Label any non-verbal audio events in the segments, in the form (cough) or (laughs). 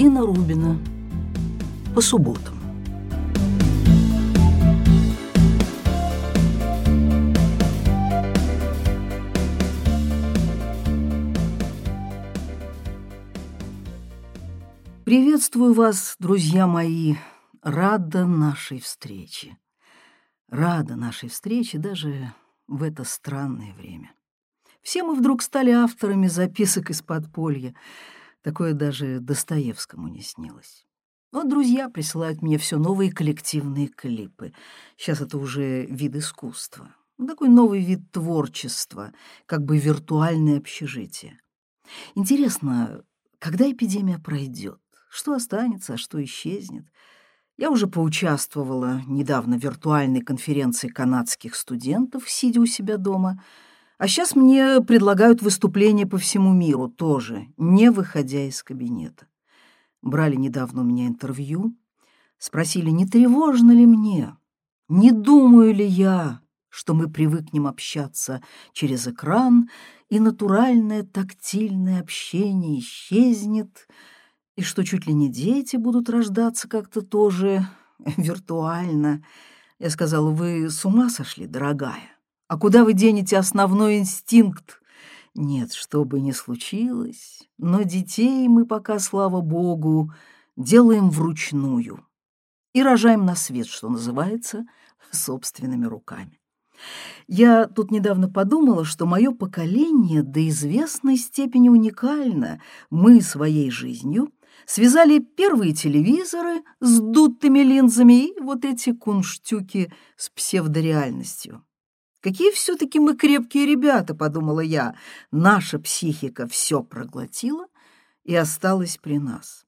Дина Рубина по субботам. Приветствую вас, друзья мои, рада нашей встрече. Рада нашей встрече даже в это странное время. Все мы вдруг стали авторами записок из подполья. Такое даже Достоевскому не снилось. Вот друзья присылают мне все новые коллективные клипы. Сейчас это уже вид искусства. Такой новый вид творчества, как бы виртуальное общежитие. Интересно, когда эпидемия пройдет? Что останется, а что исчезнет? Я уже поучаствовала недавно в виртуальной конференции канадских студентов, сидя у себя дома — а сейчас мне предлагают выступление по всему миру тоже, не выходя из кабинета. Брали недавно у меня интервью, спросили, не тревожно ли мне, не думаю ли я, что мы привыкнем общаться через экран, и натуральное тактильное общение исчезнет, и что чуть ли не дети будут рождаться как-то тоже (laughs) виртуально. Я сказала, вы с ума сошли, дорогая? А куда вы денете основной инстинкт? Нет, что бы ни случилось, но детей мы пока, слава богу, делаем вручную и рожаем на свет, что называется, собственными руками. Я тут недавно подумала, что мое поколение до известной степени уникально. Мы своей жизнью связали первые телевизоры с дутыми линзами и вот эти кунштюки с псевдореальностью. Какие все-таки мы крепкие ребята, подумала я. Наша психика все проглотила и осталась при нас.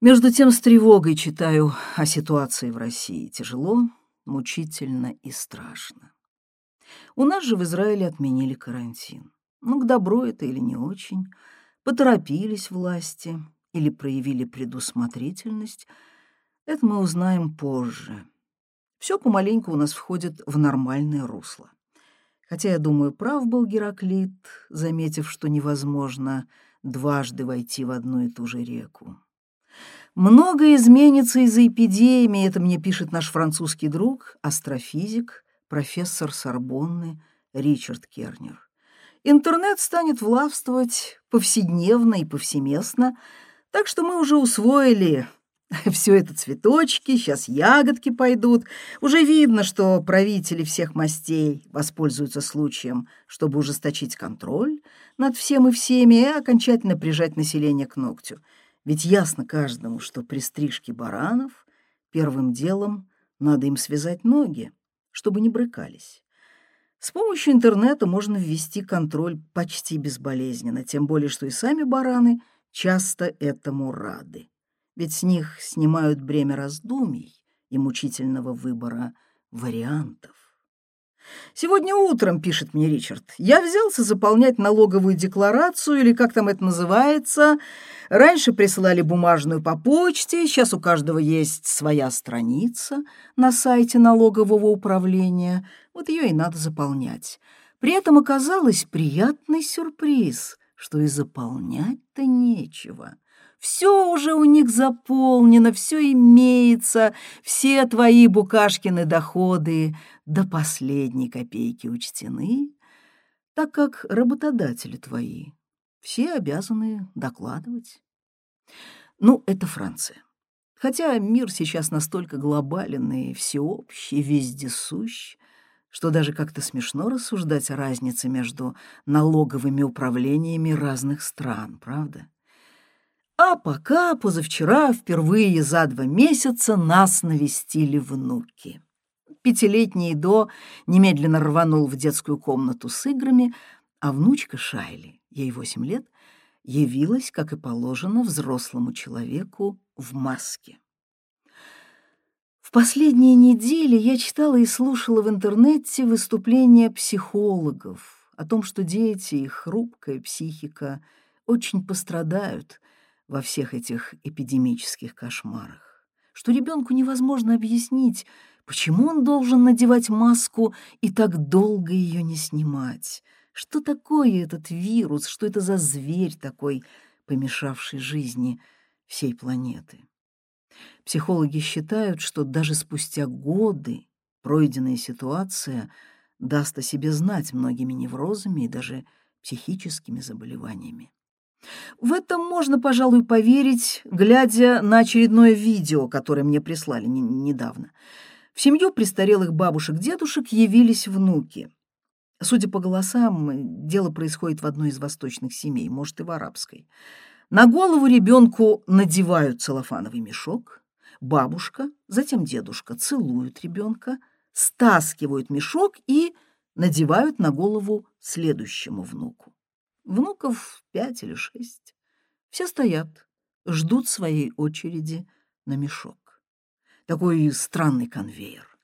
Между тем с тревогой читаю о ситуации в России. Тяжело, мучительно и страшно. У нас же в Израиле отменили карантин. Ну, к добру это или не очень. Поторопились власти или проявили предусмотрительность. Это мы узнаем позже. Все помаленьку у нас входит в нормальное русло. Хотя, я думаю, прав был Гераклит, заметив, что невозможно дважды войти в одну и ту же реку. Многое изменится из-за эпидемии, это мне пишет наш французский друг, астрофизик, профессор Сорбонны Ричард Кернер. Интернет станет властвовать повседневно и повсеместно, так что мы уже усвоили (laughs) Все это цветочки, сейчас ягодки пойдут. Уже видно, что правители всех мастей воспользуются случаем, чтобы ужесточить контроль над всем и всеми и окончательно прижать население к ногтю. Ведь ясно каждому, что при стрижке баранов первым делом надо им связать ноги, чтобы не брыкались. С помощью интернета можно ввести контроль почти безболезненно, тем более что и сами бараны часто этому рады ведь с них снимают бремя раздумий и мучительного выбора вариантов. «Сегодня утром, — пишет мне Ричард, — я взялся заполнять налоговую декларацию, или как там это называется. Раньше присылали бумажную по почте, сейчас у каждого есть своя страница на сайте налогового управления. Вот ее и надо заполнять. При этом оказалось приятный сюрприз, что и заполнять-то нечего». Все уже у них заполнено, все имеется, все твои Букашкины доходы до последней копейки учтены, так как работодатели твои все обязаны докладывать. Ну, это Франция. Хотя мир сейчас настолько глобален и всеобщий, вездесущ, что даже как-то смешно рассуждать о разнице между налоговыми управлениями разных стран, правда? А пока позавчера впервые за два месяца нас навестили внуки. Пятилетний До немедленно рванул в детскую комнату с играми, а внучка Шайли, ей восемь лет, явилась, как и положено, взрослому человеку в маске. В последние недели я читала и слушала в интернете выступления психологов о том, что дети и хрупкая психика очень пострадают во всех этих эпидемических кошмарах, что ребенку невозможно объяснить, почему он должен надевать маску и так долго ее не снимать. Что такое этот вирус, что это за зверь такой, помешавший жизни всей планеты. Психологи считают, что даже спустя годы пройденная ситуация даст о себе знать многими неврозами и даже психическими заболеваниями. В этом можно, пожалуй, поверить, глядя на очередное видео, которое мне прислали недавно. В семью престарелых бабушек-дедушек явились внуки. Судя по голосам, дело происходит в одной из восточных семей, может, и в арабской. На голову ребенку надевают целлофановый мешок, бабушка, затем дедушка целуют ребенка, стаскивают мешок и надевают на голову следующему внуку. Внуков пять или шесть. Все стоят, ждут своей очереди на мешок. Такой странный конвейер.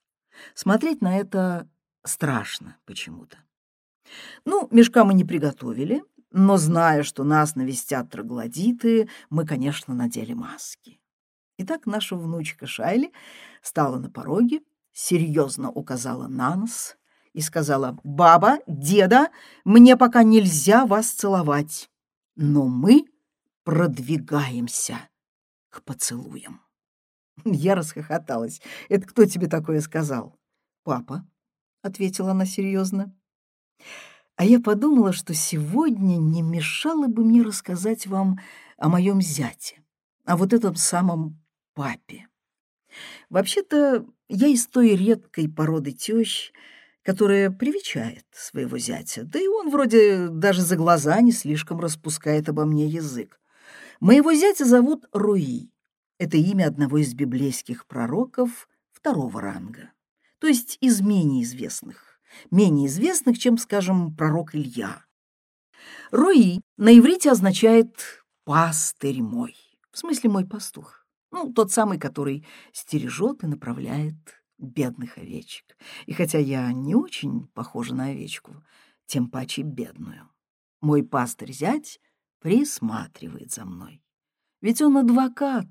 Смотреть на это страшно почему-то. Ну, мешка мы не приготовили, но, зная, что нас навестят троглодиты, мы, конечно, надели маски. Итак, наша внучка Шайли стала на пороге, серьезно указала на нас и сказала, «Баба, деда, мне пока нельзя вас целовать, но мы продвигаемся к поцелуям». Я расхохоталась. «Это кто тебе такое сказал?» «Папа», — ответила она серьезно. А я подумала, что сегодня не мешало бы мне рассказать вам о моем зяте, о вот этом самом папе. Вообще-то я из той редкой породы тещ, которая привечает своего зятя, да и он вроде даже за глаза не слишком распускает обо мне язык. Моего зятя зовут Руи. Это имя одного из библейских пророков второго ранга, то есть из менее известных, менее известных, чем, скажем, пророк Илья. Руи на иврите означает «пастырь мой», в смысле «мой пастух». Ну, тот самый, который стережет и направляет бедных овечек. И хотя я не очень похожа на овечку, тем паче бедную. Мой пастырь-зять присматривает за мной. Ведь он адвокат.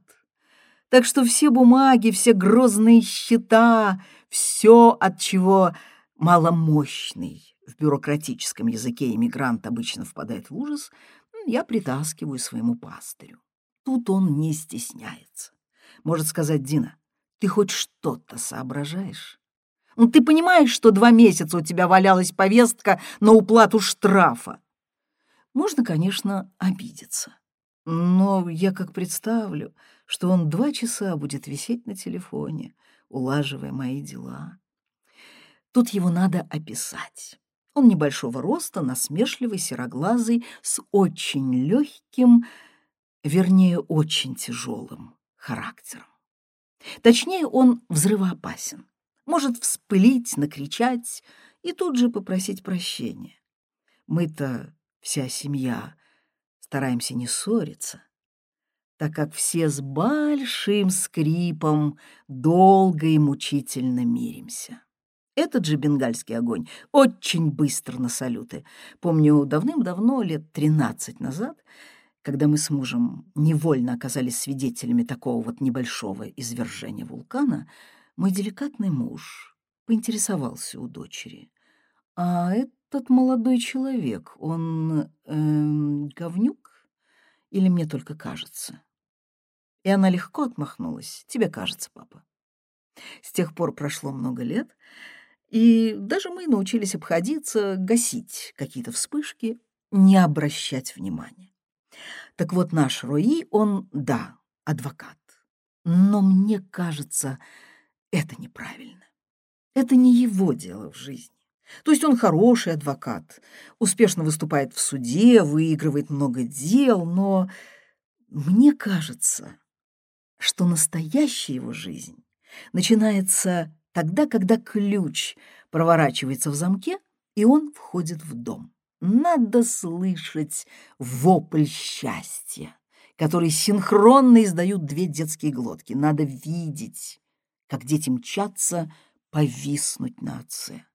Так что все бумаги, все грозные счета, все, от чего маломощный в бюрократическом языке иммигрант обычно впадает в ужас, я притаскиваю своему пастырю. Тут он не стесняется. Может сказать Дина, ты хоть что-то соображаешь? Ну, ты понимаешь, что два месяца у тебя валялась повестка на уплату штрафа? Можно, конечно, обидеться. Но я как представлю, что он два часа будет висеть на телефоне, улаживая мои дела. Тут его надо описать. Он небольшого роста, насмешливый, сероглазый, с очень легким, вернее, очень тяжелым характером. Точнее, он взрывоопасен. Может вспылить, накричать и тут же попросить прощения. Мы-то, вся семья, стараемся не ссориться, так как все с большим скрипом долго и мучительно миримся. Этот же бенгальский огонь очень быстро на салюты. Помню, давным-давно, лет тринадцать назад, когда мы с мужем невольно оказались свидетелями такого вот небольшого извержения вулкана, мой деликатный муж поинтересовался у дочери. «А этот молодой человек, он эм, говнюк? Или мне только кажется?» И она легко отмахнулась. «Тебе кажется, папа». С тех пор прошло много лет, и даже мы научились обходиться, гасить какие-то вспышки, не обращать внимания. Так вот, наш Рои, он, да, адвокат. Но мне кажется, это неправильно. Это не его дело в жизни. То есть он хороший адвокат, успешно выступает в суде, выигрывает много дел, но мне кажется, что настоящая его жизнь начинается тогда, когда ключ проворачивается в замке, и он входит в дом. Надо слышать вопль счастья, который синхронно издают две детские глотки. Надо видеть, как дети мчатся повиснуть на отце.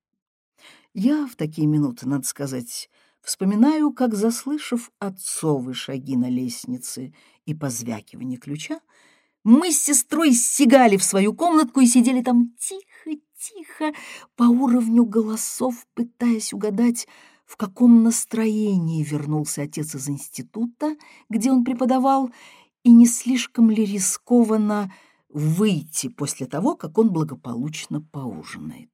Я в такие минуты, надо сказать, вспоминаю, как, заслышав отцовы шаги на лестнице и позвякивание ключа, мы с сестрой сигали в свою комнатку и сидели там тихо-тихо по уровню голосов, пытаясь угадать, в каком настроении вернулся отец из института, где он преподавал, и не слишком ли рискованно выйти после того, как он благополучно поужинает.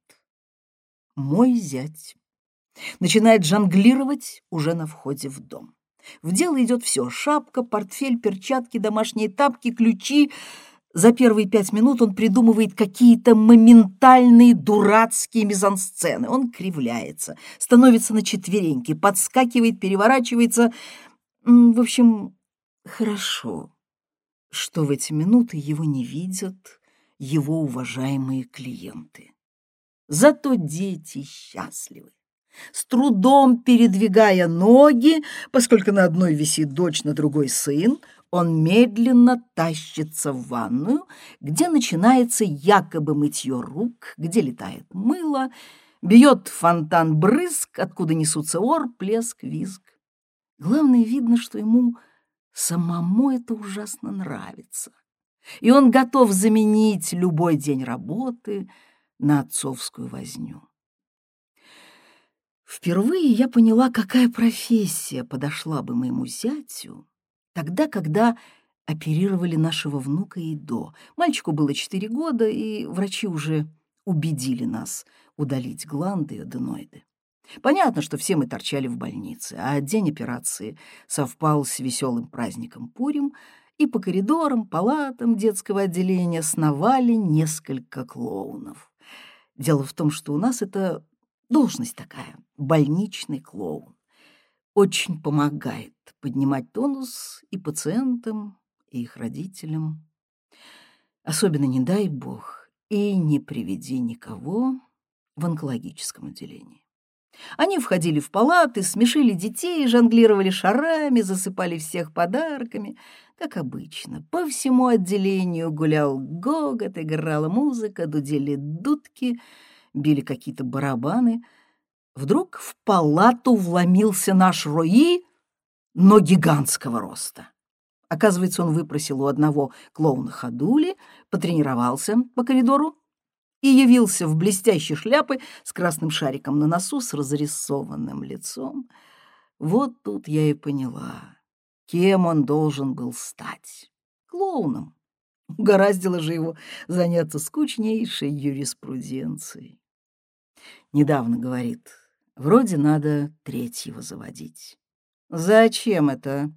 Мой зять начинает жонглировать уже на входе в дом. В дело идет все — шапка, портфель, перчатки, домашние тапки, ключи. За первые пять минут он придумывает какие-то моментальные дурацкие мизансцены. Он кривляется, становится на четвереньки, подскакивает, переворачивается. В общем, хорошо, что в эти минуты его не видят его уважаемые клиенты. Зато дети счастливы с трудом передвигая ноги, поскольку на одной висит дочь, на другой сын, он медленно тащится в ванную, где начинается якобы мытье рук, где летает мыло, бьет фонтан брызг, откуда несутся ор, плеск, визг. Главное, видно, что ему самому это ужасно нравится, и он готов заменить любой день работы на отцовскую возню. Впервые я поняла, какая профессия подошла бы моему зятю тогда, когда оперировали нашего внука и до. Мальчику было четыре года, и врачи уже убедили нас удалить гланды и аденоиды. Понятно, что все мы торчали в больнице, а день операции совпал с веселым праздником Пурим, и по коридорам, палатам детского отделения сновали несколько клоунов. Дело в том, что у нас это Должность такая, больничный клоун. Очень помогает поднимать тонус и пациентам, и их родителям. Особенно не дай бог и не приведи никого в онкологическом отделении. Они входили в палаты, смешили детей, жонглировали шарами, засыпали всех подарками, как обычно. По всему отделению гулял гогот, играла музыка, дудели дудки — били какие-то барабаны. Вдруг в палату вломился наш Рои, но гигантского роста. Оказывается, он выпросил у одного клоуна ходули, потренировался по коридору и явился в блестящей шляпе с красным шариком на носу, с разрисованным лицом. Вот тут я и поняла, кем он должен был стать. Клоуном. Угораздило же его заняться скучнейшей юриспруденцией. Недавно говорит, вроде надо третьего заводить. Зачем это?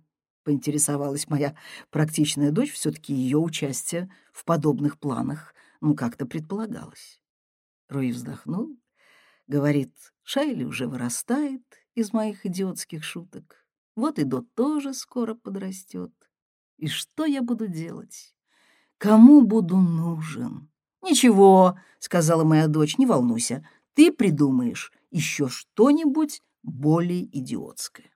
Поинтересовалась моя практичная дочь, все-таки ее участие в подобных планах, ну, как-то предполагалось. Рой вздохнул, говорит, Шайли уже вырастает из моих идиотских шуток. Вот и Дот тоже скоро подрастет. И что я буду делать? Кому буду нужен? Ничего, сказала моя дочь, не волнуйся, ты придумаешь еще что-нибудь более идиотское.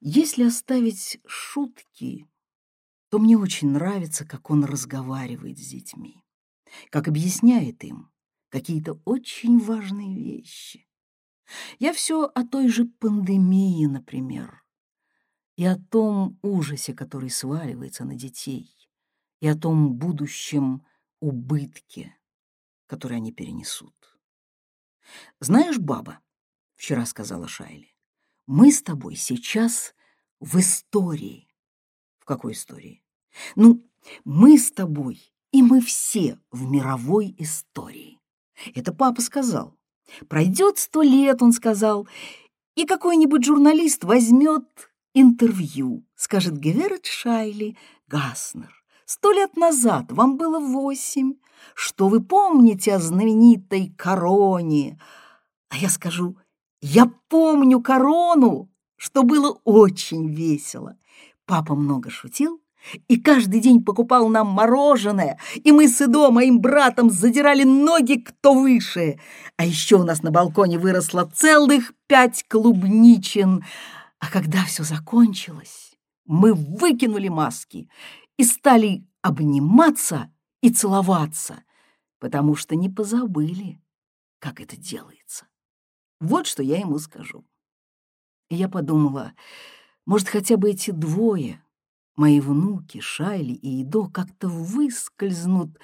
Если оставить шутки, то мне очень нравится, как он разговаривает с детьми, как объясняет им какие-то очень важные вещи. Я все о той же пандемии, например, и о том ужасе, который сваливается на детей, и о том будущем убытке, который они перенесут. «Знаешь, баба, — вчера сказала Шайли, — мы с тобой сейчас в истории». «В какой истории?» «Ну, мы с тобой, и мы все в мировой истории». Это папа сказал. Пройдет сто лет, он сказал, и какой-нибудь журналист возьмет интервью, скажет Геверет Шайли Гаснер. Сто лет назад вам было восемь. Что вы помните о знаменитой короне? А я скажу, я помню корону, что было очень весело. Папа много шутил и каждый день покупал нам мороженое, и мы с Идо, моим братом, задирали ноги кто выше. А еще у нас на балконе выросло целых пять клубничин. А когда все закончилось, мы выкинули маски и стали обниматься и целоваться, потому что не позабыли, как это делается. Вот что я ему скажу. И я подумала, может, хотя бы эти двое, мои внуки, Шайли и Идо, как-то выскользнут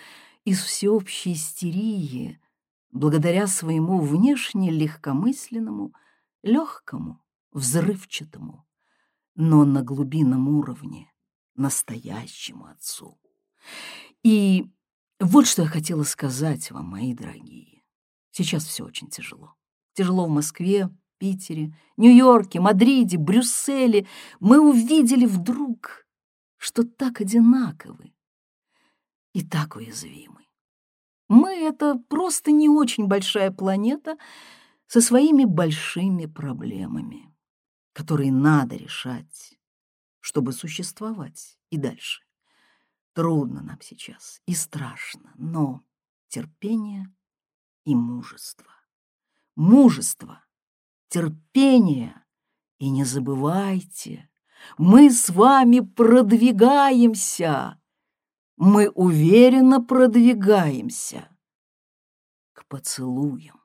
из всеобщей истерии благодаря своему внешне легкомысленному, легкому, взрывчатому, но на глубинном уровне настоящему отцу. И вот что я хотела сказать вам, мои дорогие. Сейчас все очень тяжело. Тяжело в Москве, Питере, Нью-Йорке, Мадриде, Брюсселе. Мы увидели вдруг, что так одинаковы и так уязвимы. Мы — это просто не очень большая планета со своими большими проблемами, которые надо решать, чтобы существовать и дальше. Трудно нам сейчас и страшно, но терпение и мужество. Мужество, терпение и не забывайте, мы с вами продвигаемся. Мы уверенно продвигаемся к поцелуям.